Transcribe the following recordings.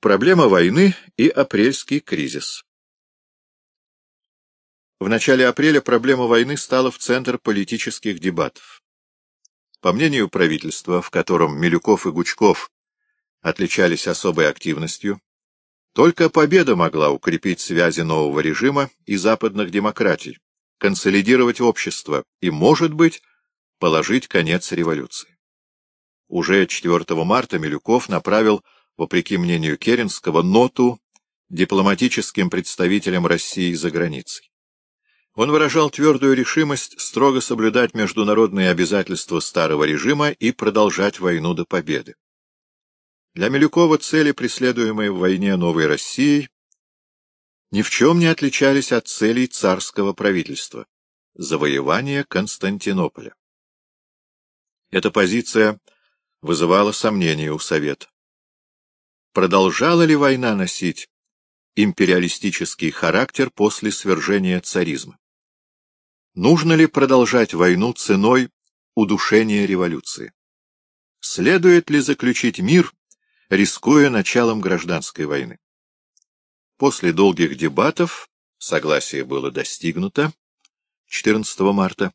Проблема войны и апрельский кризис В начале апреля проблема войны стала в центр политических дебатов. По мнению правительства, в котором Милюков и Гучков отличались особой активностью, только победа могла укрепить связи нового режима и западных демократий, консолидировать общество и, может быть, положить конец революции. Уже 4 марта Милюков направил, вопреки мнению Керенского, ноту дипломатическим представителям России за границей. Он выражал твердую решимость строго соблюдать международные обязательства старого режима и продолжать войну до победы. Для Милюкова цели, преследуемые в войне новой Россией, ни в чем не отличались от целей царского правительства — завоевания Константинополя. Эта позиция вызывала сомнения у Совета. Продолжала ли война носить империалистический характер после свержения царизма? Нужно ли продолжать войну ценой удушения революции? Следует ли заключить мир рискуя началом гражданской войны. После долгих дебатов согласие было достигнуто 14 марта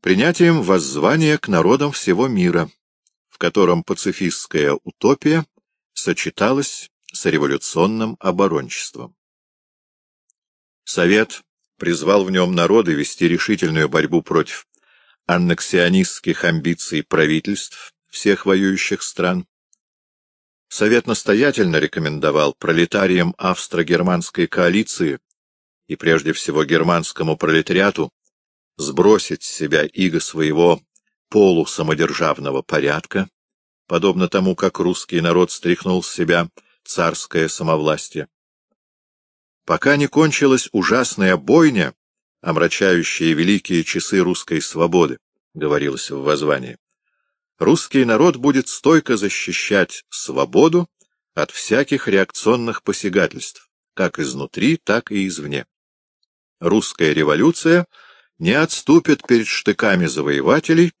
принятием воззвания к народам всего мира, в котором пацифистская утопия сочеталась с революционным оборончеством. Совет призвал в нем народы вести решительную борьбу против аннексионистских амбиций правительств всех воюющих стран, Совет настоятельно рекомендовал пролетариям австро-германской коалиции и прежде всего германскому пролетариату сбросить с себя иго своего полусамодержавного порядка, подобно тому, как русский народ стряхнул с себя царское самовластие. Пока не кончилась ужасная бойня, омрачающая великие часы русской свободы, говорилось в воззвании русский народ будет стойко защищать свободу от всяких реакционных посягательств, как изнутри, так и извне. Русская революция не отступит перед штыками завоевателей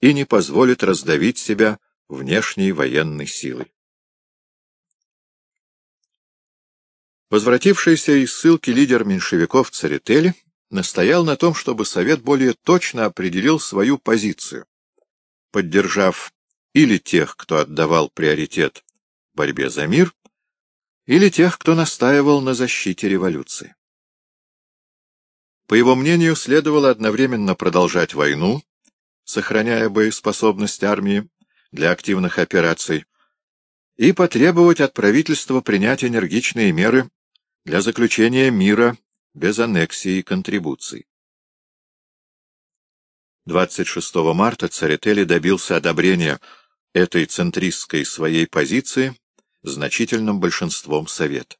и не позволит раздавить себя внешней военной силой. Возвратившийся из ссылки лидер меньшевиков Церетели настоял на том, чтобы Совет более точно определил свою позицию поддержав или тех, кто отдавал приоритет борьбе за мир, или тех, кто настаивал на защите революции. По его мнению, следовало одновременно продолжать войну, сохраняя боеспособность армии для активных операций, и потребовать от правительства принять энергичные меры для заключения мира без аннексии и контрибуций. 26 марта Царетели добился одобрения этой центристской своей позиции значительным большинством Совет.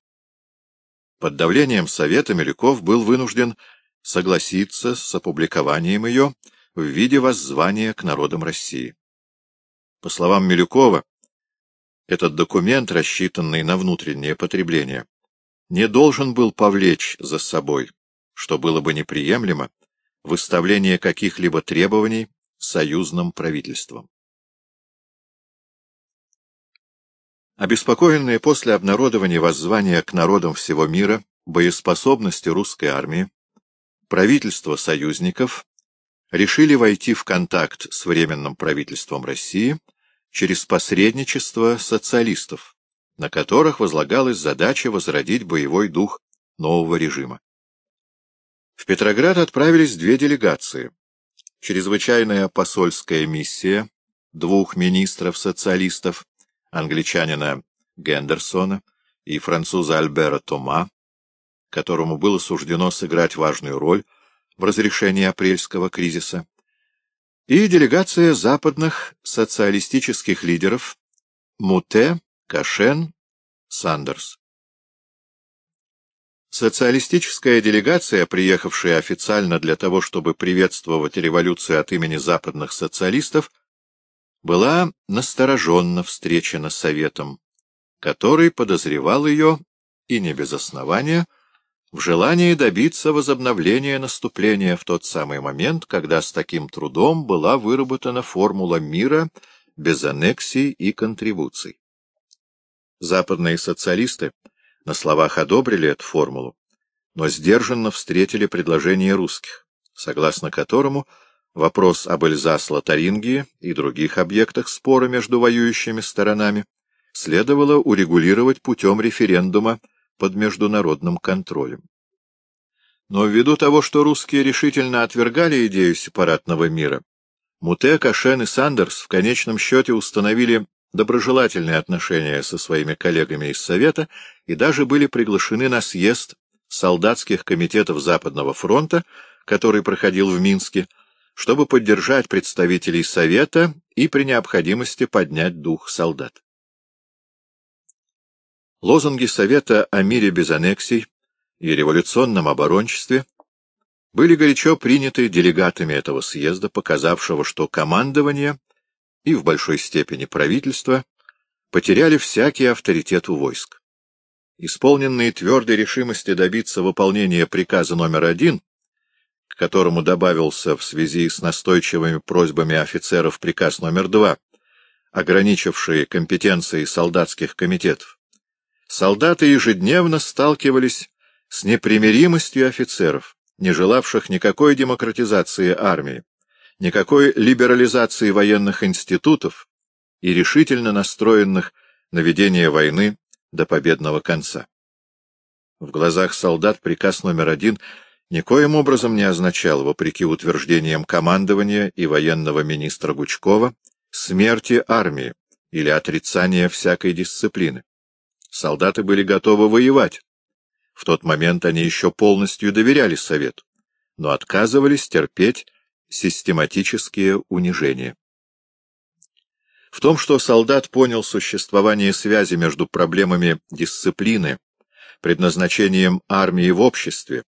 Под давлением Совета Милюков был вынужден согласиться с опубликованием ее в виде воззвания к народам России. По словам Милюкова, этот документ, рассчитанный на внутреннее потребление, не должен был повлечь за собой, что было бы неприемлемо, выставление каких-либо требований союзным правительством. Обеспокоенные после обнародования воззвания к народам всего мира боеспособности русской армии, правительство союзников решили войти в контакт с Временным правительством России через посредничество социалистов, на которых возлагалась задача возродить боевой дух нового режима. В Петроград отправились две делегации. Чрезвычайная посольская миссия двух министров-социалистов, англичанина Гендерсона и француза Альбера Тома, которому было суждено сыграть важную роль в разрешении апрельского кризиса, и делегация западных социалистических лидеров Муте, Кашен, Сандерс. Социалистическая делегация, приехавшая официально для того, чтобы приветствовать революцию от имени западных социалистов, была настороженно встречена Советом, который подозревал ее, и не без основания, в желании добиться возобновления наступления в тот самый момент, когда с таким трудом была выработана формула мира без аннексий и контрибуций. Западные социалисты на словах одобрили эту формулу, но сдержанно встретили предложение русских, согласно которому вопрос об Эльзас-Лотарингии и других объектах спора между воюющими сторонами следовало урегулировать путем референдума под международным контролем. Но ввиду того, что русские решительно отвергали идею сепаратного мира, Муте, Кашен и Сандерс в конечном счете установили доброжелательные отношения со своими коллегами из Совета и даже были приглашены на съезд солдатских комитетов Западного фронта, который проходил в Минске, чтобы поддержать представителей Совета и при необходимости поднять дух солдат. Лозунги Совета о мире без аннексий и революционном оборончестве были горячо приняты делегатами этого съезда, показавшего, что командование и в большой степени правительство потеряли всякий авторитет у войск. Исполненные твердой решимости добиться выполнения приказа номер один, к которому добавился в связи с настойчивыми просьбами офицеров приказ номер два, ограничивший компетенции солдатских комитетов, солдаты ежедневно сталкивались с непримиримостью офицеров, не желавших никакой демократизации армии, никакой либерализации военных институтов и решительно настроенных на ведение войны до победного конца. В глазах солдат приказ номер один никоим образом не означал, вопреки утверждениям командования и военного министра Гучкова, смерти армии или отрицания всякой дисциплины солдаты были готовы воевать. В тот момент они еще полностью доверяли Совету, но отказывались терпеть систематические унижения. В том, что солдат понял существование связи между проблемами дисциплины, предназначением армии в обществе,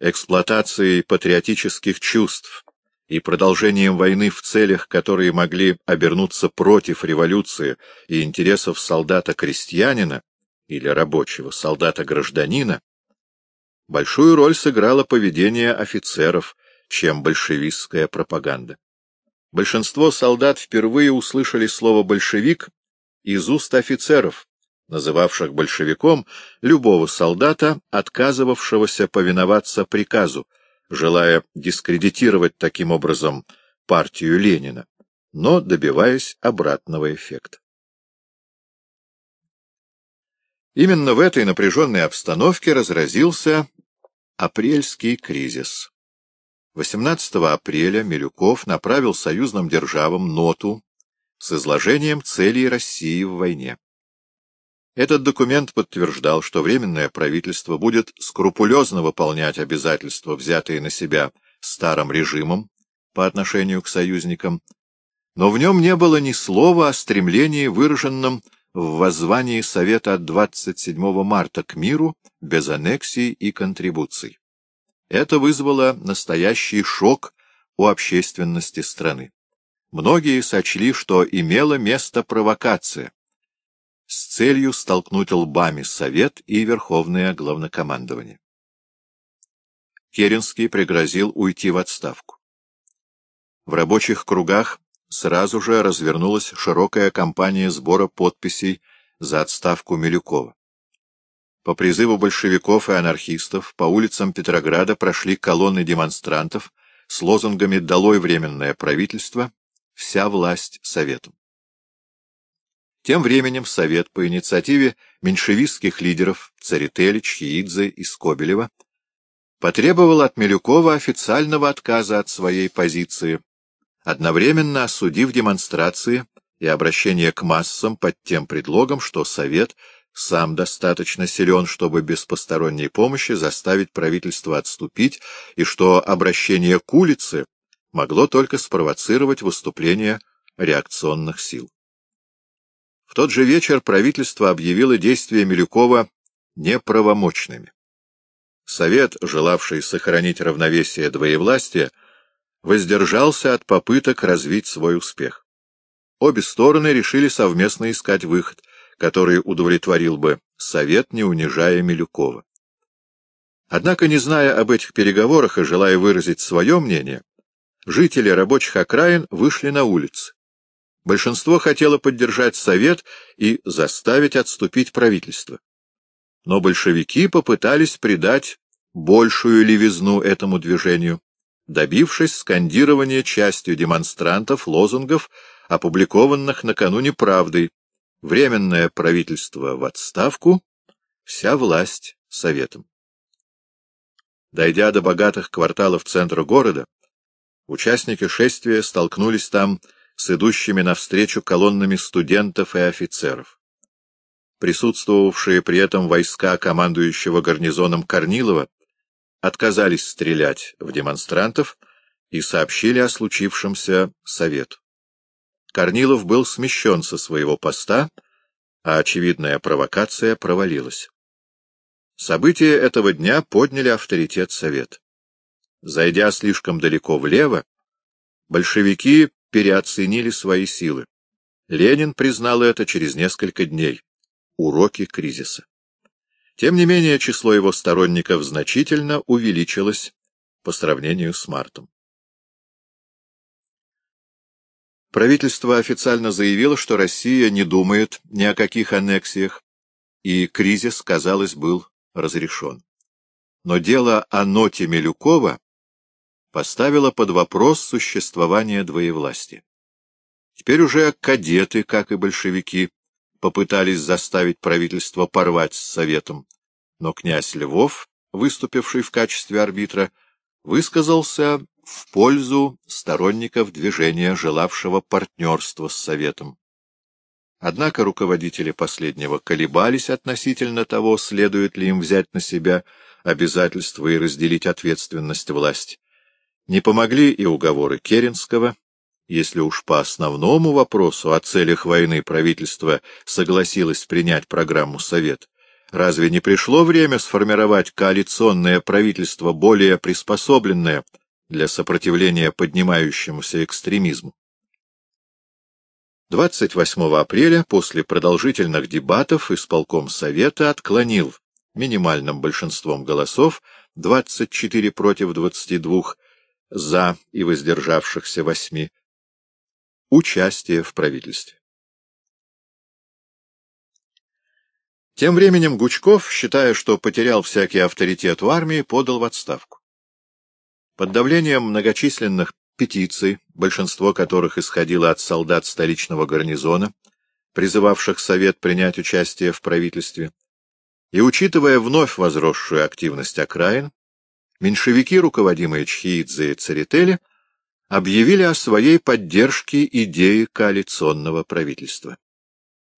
эксплуатацией патриотических чувств и продолжением войны в целях, которые могли обернуться против революции и интересов солдата-крестьянина, или рабочего, солдата-гражданина, большую роль сыграло поведение офицеров, чем большевистская пропаганда. Большинство солдат впервые услышали слово «большевик» из уст офицеров, называвших большевиком любого солдата, отказывавшегося повиноваться приказу, желая дискредитировать таким образом партию Ленина, но добиваясь обратного эффекта. Именно в этой напряженной обстановке разразился апрельский кризис. 18 апреля Милюков направил союзным державам ноту с изложением целей России в войне. Этот документ подтверждал, что Временное правительство будет скрупулезно выполнять обязательства, взятые на себя старым режимом по отношению к союзникам, но в нем не было ни слова о стремлении, выраженном в воззвании Совета от 27 марта к миру без аннексий и контрибуций. Это вызвало настоящий шок у общественности страны. Многие сочли, что имела место провокация с целью столкнуть лбами Совет и Верховное Главнокомандование. Керенский пригрозил уйти в отставку. В рабочих кругах сразу же развернулась широкая кампания сбора подписей за отставку Милюкова. По призыву большевиков и анархистов по улицам Петрограда прошли колонны демонстрантов с лозунгами «Долой временное правительство», «Вся власть Совету». Тем временем Совет по инициативе меньшевистских лидеров Царители, Чьидзе и Скобелева потребовал от Милюкова официального отказа от своей позиции одновременно осудив демонстрации и обращение к массам под тем предлогом, что Совет сам достаточно силен, чтобы без посторонней помощи заставить правительство отступить, и что обращение к улице могло только спровоцировать выступление реакционных сил. В тот же вечер правительство объявило действия Милюкова неправомочными. Совет, желавший сохранить равновесие двоевластия, воздержался от попыток развить свой успех. Обе стороны решили совместно искать выход, который удовлетворил бы Совет, не унижая Милюкова. Однако, не зная об этих переговорах и желая выразить свое мнение, жители рабочих окраин вышли на улицы. Большинство хотело поддержать Совет и заставить отступить правительство. Но большевики попытались придать большую левизну этому движению, добившись скандирования частью демонстрантов лозунгов, опубликованных накануне правдой «Временное правительство в отставку, вся власть Советом». Дойдя до богатых кварталов центра города, участники шествия столкнулись там с идущими навстречу колоннами студентов и офицеров. Присутствовавшие при этом войска командующего гарнизоном Корнилова отказались стрелять в демонстрантов и сообщили о случившемся Совету. Корнилов был смещен со своего поста, а очевидная провокация провалилась. События этого дня подняли авторитет Совета. Зайдя слишком далеко влево, большевики переоценили свои силы. Ленин признал это через несколько дней. Уроки кризиса. Тем не менее, число его сторонников значительно увеличилось по сравнению с мартом. Правительство официально заявило, что Россия не думает ни о каких аннексиях, и кризис, казалось, был разрешен. Но дело о ноте Милюкова поставила под вопрос существование двоевластия. Теперь уже кадеты, как и большевики, попытались заставить правительство порвать с Советом, но князь Львов, выступивший в качестве арбитра, высказался в пользу сторонников движения, желавшего партнерства с Советом. Однако руководители последнего колебались относительно того, следует ли им взять на себя обязательства и разделить ответственность власти. Не помогли и уговоры Керенского. Если уж по основному вопросу о целях войны правительство согласилось принять программу Совет, разве не пришло время сформировать коалиционное правительство более приспособленное для сопротивления поднимающемуся экстремизму? 28 апреля после продолжительных дебатов исполком Совета отклонил минимальным большинством голосов 24 против 22 за и воздержавшихся восьми, участие в правительстве. Тем временем Гучков, считая, что потерял всякий авторитет в армии, подал в отставку. Под давлением многочисленных петиций, большинство которых исходило от солдат столичного гарнизона, призывавших Совет принять участие в правительстве, и учитывая вновь возросшую активность окраин, меньшевики, руководимые Чхиидзе и Церетели, объявили о своей поддержке идеи коалиционного правительства.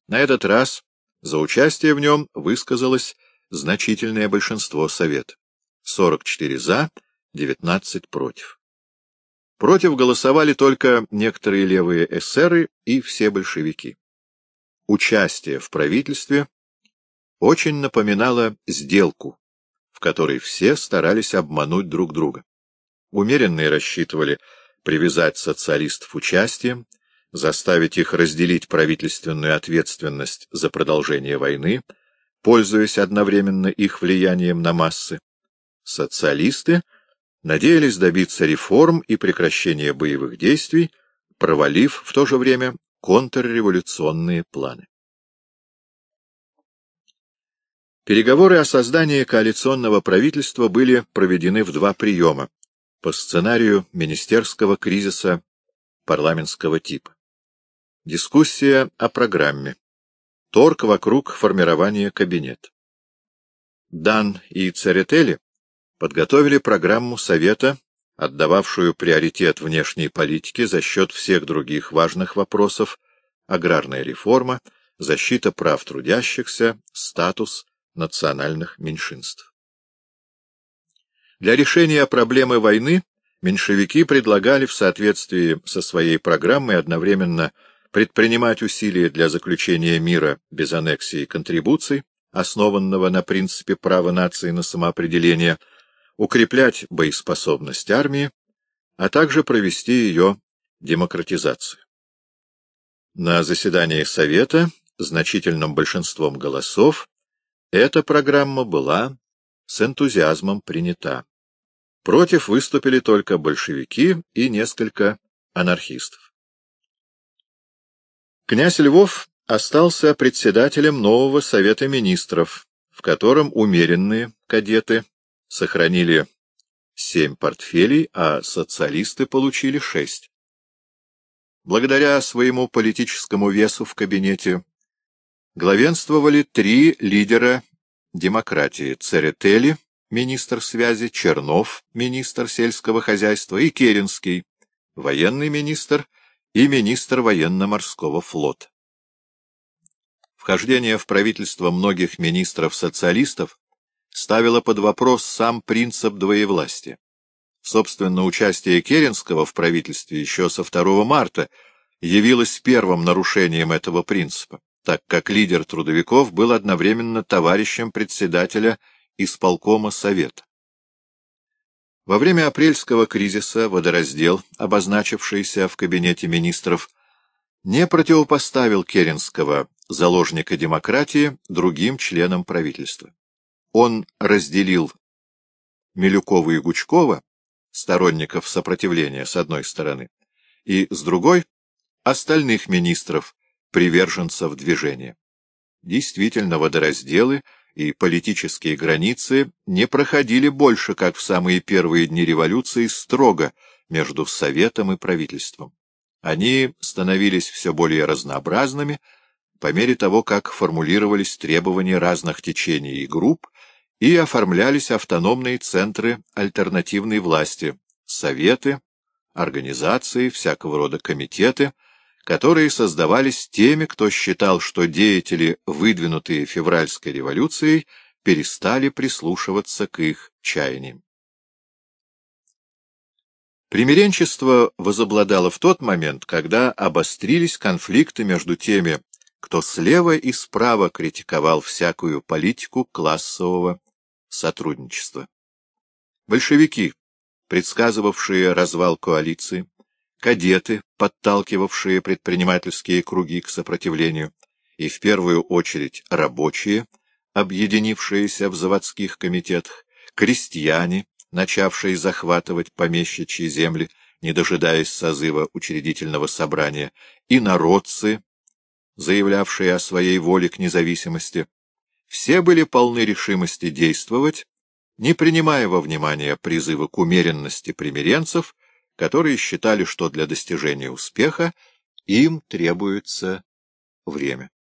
На этот раз за участие в нем высказалось значительное большинство Совета — 44 за, 19 против. Против голосовали только некоторые левые эсеры и все большевики. Участие в правительстве очень напоминало сделку, в которой все старались обмануть друг друга. Умеренные рассчитывали привязать социалистов участием, заставить их разделить правительственную ответственность за продолжение войны, пользуясь одновременно их влиянием на массы. Социалисты надеялись добиться реформ и прекращения боевых действий, провалив в то же время контрреволюционные планы. Переговоры о создании коалиционного правительства были проведены в два приема по сценарию министерского кризиса парламентского типа. Дискуссия о программе. Торг вокруг формирования кабинета. Дан и Церетели подготовили программу Совета, отдававшую приоритет внешней политике за счет всех других важных вопросов — аграрная реформа, защита прав трудящихся, статус, национальных меньшинств. Для решения проблемы войны меньшевики предлагали в соответствии со своей программой одновременно предпринимать усилия для заключения мира без аннексии и контрибуций, основанного на принципе права нации на самоопределение, укреплять боеспособность армии, а также провести ее демократизацию. На заседании Совета значительным большинством голосов эта программа была с энтузиазмом принята. Против выступили только большевики и несколько анархистов. Князь Львов остался председателем нового Совета Министров, в котором умеренные кадеты сохранили семь портфелей, а социалисты получили шесть. Благодаря своему политическому весу в кабинете главенствовали три лидера демократии — Церетели, министр связи, Чернов, министр сельского хозяйства, и Керенский, военный министр и министр военно-морского флота. Вхождение в правительство многих министров-социалистов ставило под вопрос сам принцип двоевластия. Собственно, участие Керенского в правительстве еще со 2 марта явилось первым нарушением этого принципа, так как лидер трудовиков был одновременно товарищем председателя исполкома Совета. Во время апрельского кризиса водораздел, обозначившийся в кабинете министров, не противопоставил Керенского, заложника демократии, другим членам правительства. Он разделил Милюкова и Гучкова, сторонников сопротивления, с одной стороны, и, с другой, остальных министров, приверженцев движения. Действительно, водоразделы и политические границы не проходили больше, как в самые первые дни революции, строго между Советом и правительством. Они становились все более разнообразными по мере того, как формулировались требования разных течений и групп, и оформлялись автономные центры альтернативной власти, советы, организации, всякого рода комитеты, которые создавались теми, кто считал, что деятели, выдвинутые февральской революцией, перестали прислушиваться к их чаяниям. Примиренчество возобладало в тот момент, когда обострились конфликты между теми, кто слева и справа критиковал всякую политику классового сотрудничества. Большевики, предсказывавшие развал коалиции, кадеты, подталкивавшие предпринимательские круги к сопротивлению, и в первую очередь рабочие, объединившиеся в заводских комитетах, крестьяне, начавшие захватывать помещичьи земли, не дожидаясь созыва учредительного собрания, и народцы, заявлявшие о своей воле к независимости, все были полны решимости действовать, не принимая во внимание призывы к умеренности примиренцев, которые считали, что для достижения успеха им требуется время.